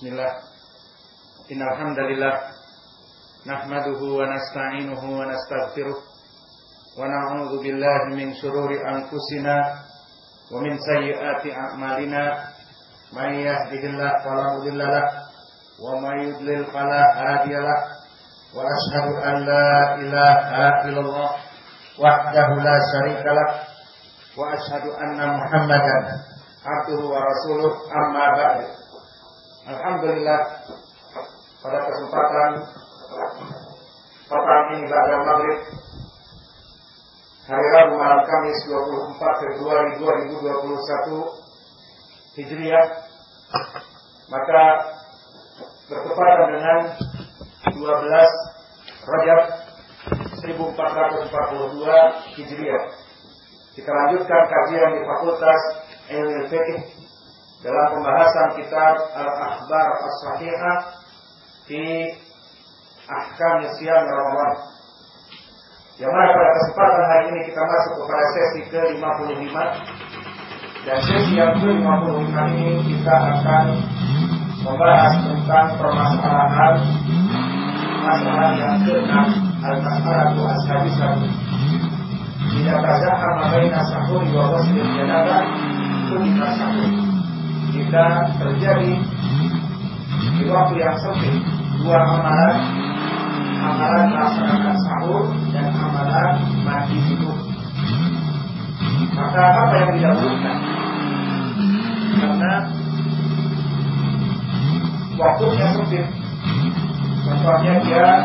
Bismillah. Innal hamdalillah nahmaduhu wa nasta'inuhu wa nastaghfiruh. Wa na'udzu billahi min shururi anfusina wa min sayyiati a'malina. May yahdihillahu fala mudilla lahu wa may yudlil fala hadiya lahu wa ashhadu an la ilaha illallah wahdahu la syarika lahu anna muhammadan abduhu wa rasuluh. Amma ba'du Alhamdulillah pada kesempatan petang ini pada maghrib hari Rabu malam Kamis 24 Februari 2021 Hijriah. Maka bertepatan dengan 12 Rajab 1442 Hijriah. Kita lanjutkan kajian di Fakultas Ilmu Fiqh dalam pembahasan kitab Al-Akhbar As-Sahihah di Ahkam Siyam Ramadan. Yang mana pada kesempatan hari ini kita masuk kepada sesi ke-55 dan sesi yang ke-55 ini kita akan membahas tentang permasalahan masalah yang ke-6 Al-Mas'alatu As-Hadisah Tidak tazahama baina sahuri wa wasli janabah Kulima sahur Jika terjadi di waktu yang sempit. Dua amalan amalan melaksanakan sahur dan amalan mandi junub maka apa yang didahulukan? Karena waktunya sempit. Contohnya dia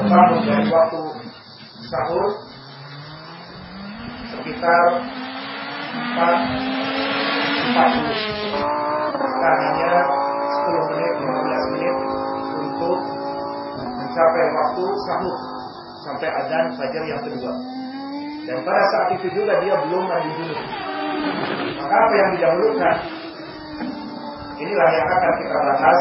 terbangun dari waktu sahur sekitar 4 40 maka hanya 10 menit 15 menit untuk mencapai waktu sahur sampai adzan fajar yang kedua. Dan pada saat itu juga dia belum mandi junub maka apa yang didahulukan? Inilah yang akan kita bahas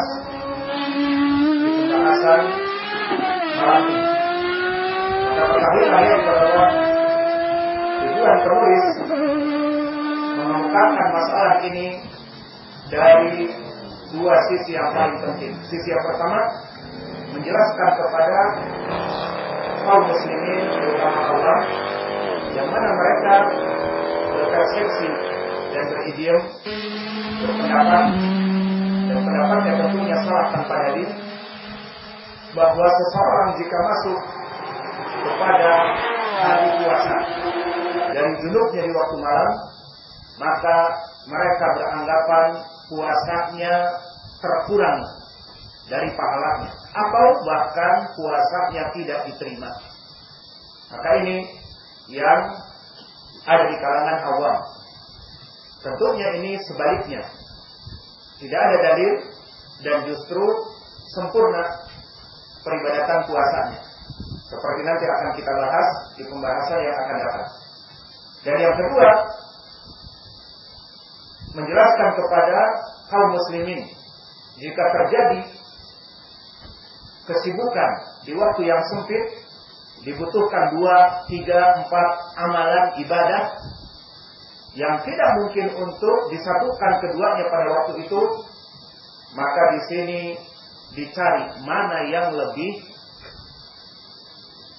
sisi yang paling penting. Sisi yang pertama menjelaskan kepada kaum muslimin terutama Allah yang mana mereka berpersepsi dan beridiom berpendapat dan pendapatnya tentunya salah tanpa dalil bahwa seseorang jika masuk kepada hari puasa dari junubnya di waktu malam maka mereka beranggapan puasanya terkurang dari pahalanya atau bahkan puasanya tidak diterima. Maka ini yang ada di kalangan awam. Tentunya ini sebaliknya. Tidak ada dalil dan justru sempurna peribadatan puasanya. Seperti nanti akan kita bahas di pembahasan yang akan datang. Dan yang kedua, menjelaskan kepada kaum muslimin jika terjadi kesibukan di waktu yang sempit dibutuhkan dua, tiga, empat amalan ibadah yang tidak mungkin untuk disatukan keduanya pada waktu itu maka di sini dicari mana yang lebih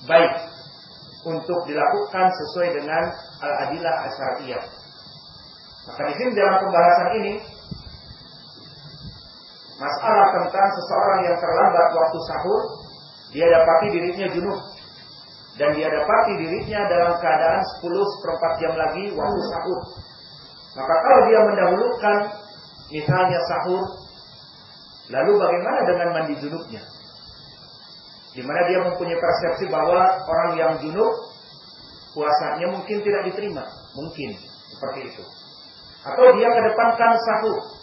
baik untuk dilakukan sesuai dengan al-adilah asyariyah. Maka di sini dalam pembahasan ini masalah tentang seseorang yang terlambat waktu sahur, dia dapati dirinya junub dan dia dapati dirinya dalam keadaan 10 seperempat jam lagi waktu sahur. Maka kalau dia mendahulukan misalnya sahur, lalu bagaimana dengan mandi junubnya? Di mana dia mempunyai persepsi bahwa orang yang junub puasanya mungkin tidak diterima, mungkin seperti itu. Atau dia kedepankan sahur.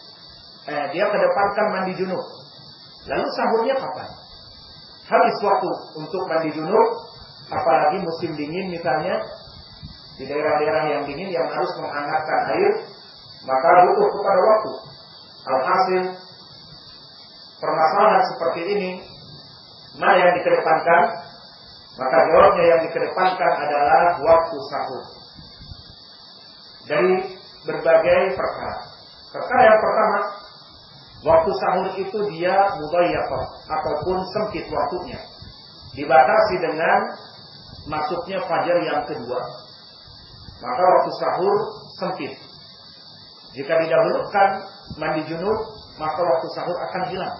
Eh, dia kedepankan mandi junub. Lalu sahurnya kapan? Habis waktu untuk mandi junub, apalagi musim dingin misalnya, di daerah-daerah yang dingin yang harus menghangatkan air, maka butuh kepada waktu. Alhasil, permasalahan seperti ini, mana yang dikedepankan? Maka jawabnya yang dikedepankan adalah waktu sahur. Dari berbagai perkara. Perkara yang pertama, Waktu sahur itu dia mudayyaqah ataupun sempit waktunya. Dibatasi dengan masuknya fajar yang kedua. Maka waktu sahur sempit. Jika didahulukan mandi junub, maka waktu sahur akan hilang.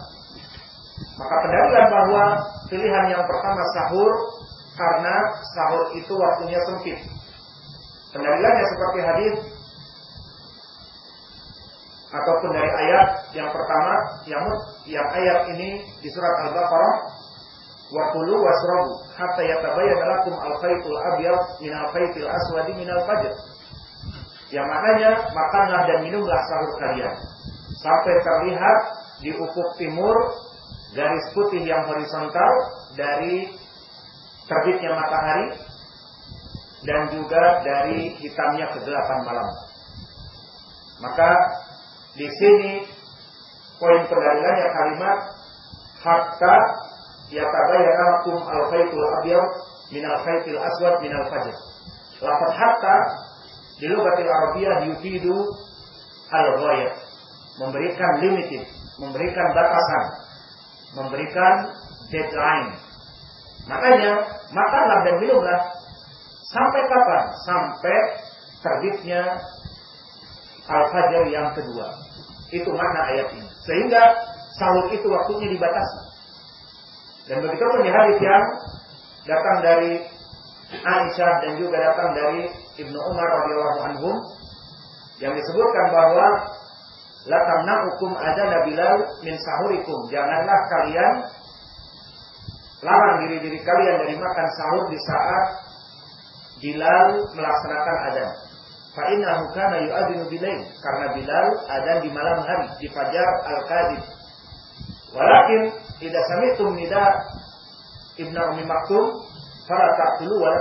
Maka pendalilan bahwa pilihan yang pertama sahur karena sahur itu waktunya sempit. Pendalilannya seperti hadis ataupun dari ayat yang pertama yang yang ayat ini di surat Al-Baqarah wa kulu wasrabu hatta yatabayyana lakum al-khaytul abyad min al-khaytil aswadi min al-fajr. Yang maknanya makanlah dan minumlah sahur kalian sampai terlihat di ufuk timur garis putih yang horizontal dari terbitnya matahari dan juga dari hitamnya kegelapan malam. Maka di sini poin pendalilannya kalimat hatta yatabayyana lakum al-khaytul abyad min al-khaytil aswad min al-fajr. Lafaz hatta di lughatil Arabiyah yufidu al-ghayah, memberikan limited, memberikan batasan, memberikan deadline. Makanya makanlah dan minumlah sampai kapan? Sampai terbitnya al-fajr yang kedua. Itu makna ayat ini. Sehingga sahur itu waktunya dibatasi. Dan begitu pun di hadis yang datang dari Aisyah dan juga datang dari Ibnu Umar radhiyallahu anhum yang disebutkan bahwa la tamna'ukum ada Bilal min sahurikum. Janganlah kalian larang diri-diri kalian dari makan sahur di saat Bilal melaksanakan adzan. Fa innahu kana yu'adzinu bilail karena Bilal adzan di malam hari di fajar al-kadhib. Walakin idza sami'tum nida Ibnu Ummi Maktum fala ta'kulu wa la.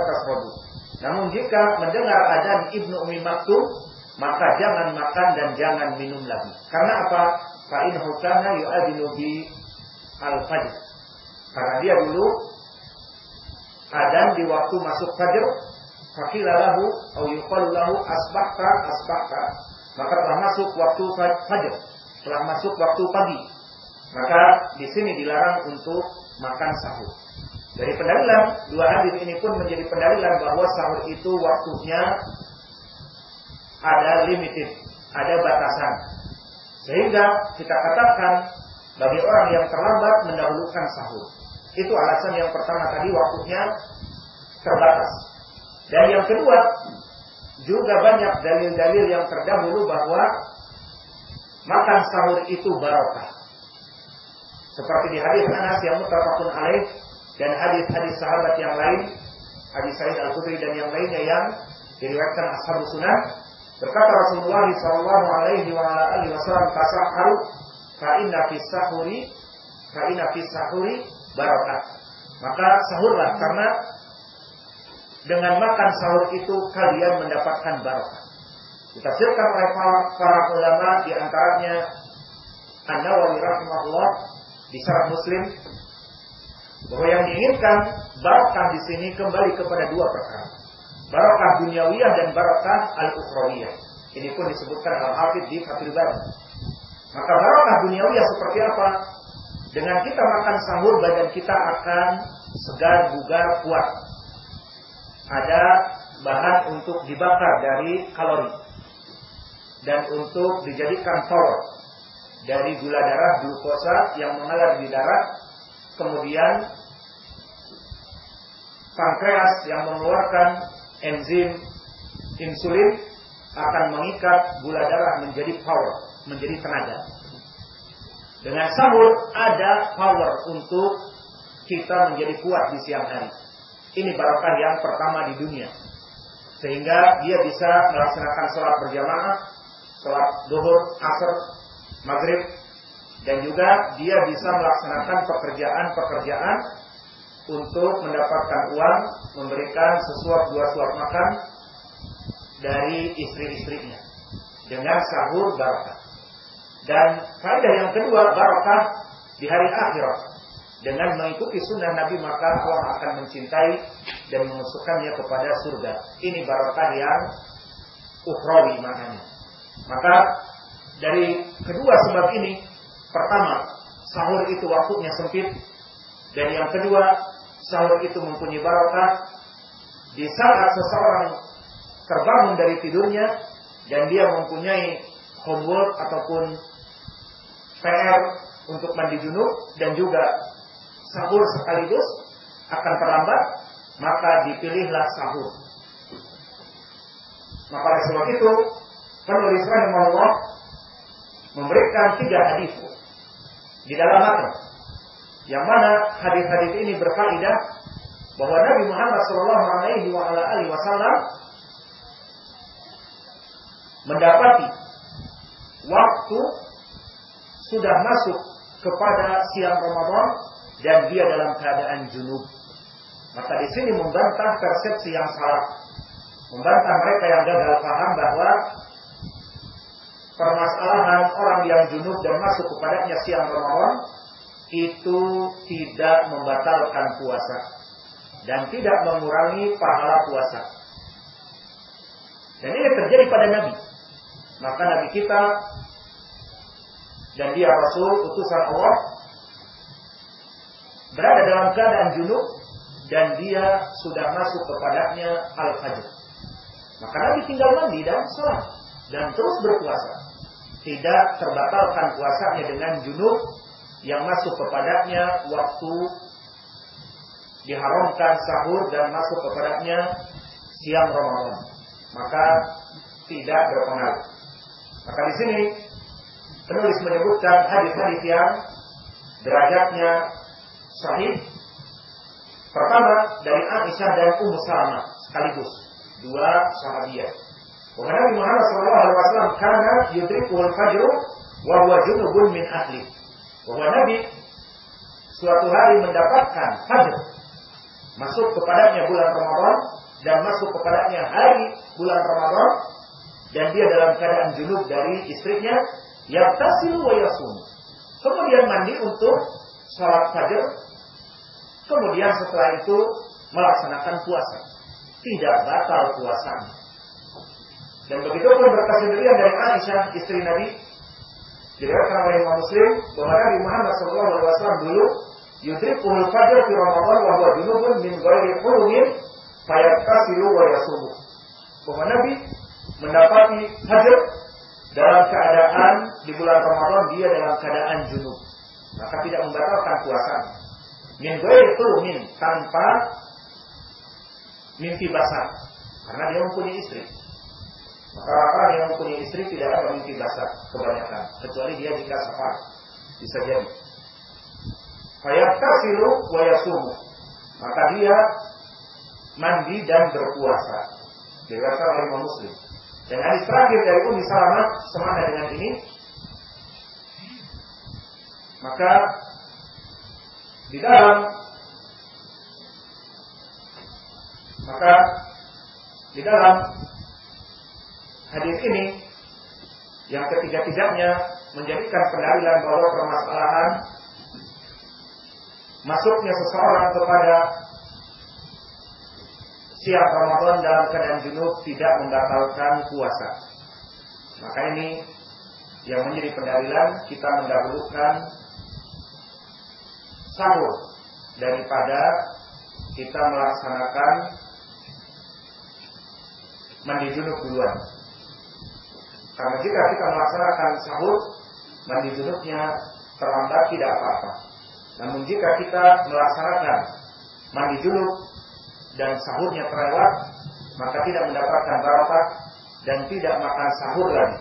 Namun jika mendengar adzan Ibnu Ummi Maktum maka jangan makan dan jangan minum lagi. Karena apa? Fa innahu kana yu'adzinu bi al-fajr. Karena dia dulu adzan di waktu masuk fajar Fakila lahu atau yuqalu lahu asbahta. Maka telah masuk waktu fajar, telah masuk waktu pagi. Maka di sini dilarang untuk makan sahur. Dari pendalilan dua hadis ini pun menjadi pendalilan bahwa sahur itu waktunya ada limited, ada batasan. Sehingga kita katakan bagi orang yang terlambat mendahulukan sahur. Itu alasan yang pertama tadi waktunya terbatas. Dan yang kedua, juga banyak dalil-dalil yang terdahulu bahwa makan sahur itu barokah. Seperti di hadis Anas yang mutafakun alaih dan hadis-hadis sahabat yang lain, hadis Sa'id Al-Khudri dan yang lainnya yang diriwayatkan ashabu sunnah berkata Rasulullah sallallahu alaihi wasallam tasahharu fa inna fis sahuri fa inna fis sahuri barakah. Maka sahurlah karena dengan makan sahur itu kalian mendapatkan barokah. Ditafsirkan oleh para ulama di antaranya An-Nawawi rahimahullah di syarat Muslim bahwa yang diinginkan barokah di sini kembali kepada dua perkara. Barokah duniawiyah dan barokah al-ukhrawiyah. Ini pun disebutkan Al-Hafidh di Fathul Bari. Maka barokah duniawiyah seperti apa? Dengan kita makan sahur badan kita akan segar, bugar, kuat ada bahan untuk dibakar dari kalori. Dan untuk dijadikan power dari gula darah glukosa yang mengalir di darah. Kemudian pankreas yang mengeluarkan enzim insulin akan mengikat gula darah menjadi power menjadi tenaga. Dengan sahur ada power untuk kita menjadi kuat di siang hari ini barokah yang pertama di dunia. Sehingga dia bisa melaksanakan sholat berjamaah, sholat duhur, asr, maghrib, dan juga dia bisa melaksanakan pekerjaan-pekerjaan untuk mendapatkan uang, memberikan sesuap dua suap makan dari istri-istrinya dengan sahur barokah. Dan faedah yang kedua barokah di hari akhirat dengan mengikuti sunnah Nabi maka Allah akan mencintai dan memasukkannya kepada surga. Ini barokah yang ukhrawi maknanya. Maka dari kedua sebab ini pertama, sahur itu waktunya sempit dan yang kedua, sahur itu mempunyai barokah di saat seseorang terbangun dari tidurnya dan dia mempunyai homework ataupun PR untuk mandi junub dan juga sahur sekaligus akan terlambat, maka dipilihlah sahur. Maka oleh sebab itu, penulis rahimahullah memberikan tiga hadis di dalam matan. Yang mana hadis-hadis ini berfaedah bahwa Nabi Muhammad Shallallahu Alaihi Wasallam mendapati waktu sudah masuk kepada siang Ramadan dan dia dalam keadaan junub. Maka di sini membantah persepsi yang salah. Membantah mereka yang gagal paham bahwa permasalahan orang yang junub dan masuk kepadanya siang Ramadan itu tidak membatalkan puasa dan tidak mengurangi pahala puasa. Dan ini terjadi pada Nabi. Maka Nabi kita dan dia Rasul utusan Allah berada dalam keadaan junub dan dia sudah masuk kepadanya al-fajr. Maka Nabi tinggal mandi dan sholat dan terus berpuasa. Tidak terbatalkan puasanya dengan junub yang masuk kepadanya waktu diharamkan sahur dan masuk kepadanya siang Ramadan. Maka tidak berpengaruh. Maka di sini penulis menyebutkan hadis-hadis yang derajatnya sahih. Pertama dari Aisyah dan Ummu Salamah sekaligus dua sahabiah. Nabi Muhammad SAW karena yudrikul fajr wa huwa junubun min ahli. Bahwa Nabi suatu hari mendapatkan fajr masuk kepadanya bulan Ramadan dan masuk kepadanya hari bulan Ramadan dan dia dalam keadaan junub dari istrinya yang tasilu wa yasum. Kemudian mandi untuk salat fajar. Kemudian setelah itu melaksanakan puasa. Tidak batal puasanya. Dan begitu pun berkasendirian dari Aisyah istri Nabi diriwayatkan oleh Imam Muslim bahwa Nabi Muhammad SAW dulu yudrikuhul fajr fi Ramadan wa huwa junubun min ghairi hulumin fayaktasilu wa yasumu. Bahwa Nabi mendapati hajar dalam keadaan di bulan Ramadan dia dalam keadaan junub. Maka tidak membatalkan puasa. Min itu min tanpa mimpi basah. Karena dia mempunyai istri. Maka orang yang mempunyai istri tidak ada mimpi basah kebanyakan. Kecuali dia jika safar. Bisa jadi. Fayaktasilu wa yasumu. Maka dia mandi dan berpuasa. Diriwayatkan oleh Imam Muslim. Dan hadis terakhir dari Umi Salamah semana dengan ini. Maka di dalam maka di dalam hadis ini yang ketiga-tiganya menjadikan pendalilan bahwa permasalahan masuknya seseorang kepada siap Ramadan dalam keadaan junub tidak membatalkan puasa. Maka ini yang menjadi pendalilan kita mendahulukan sahur daripada kita melaksanakan mandi junub duluan. Karena jika kita melaksanakan sahur, mandi junubnya terlambat tidak apa-apa. Namun jika kita melaksanakan mandi junub dan sahurnya terlewat, maka tidak mendapatkan barokah dan tidak makan sahur lagi.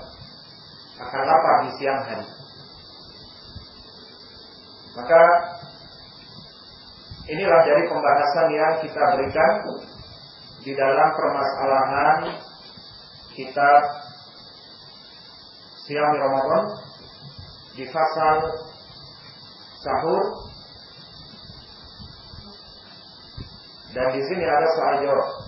Akan lapar di siang hari. Maka inilah dari pembahasan yang kita berikan di dalam permasalahan kitab siang Ramadan di fasal sahur dan di sini ada soal jawab.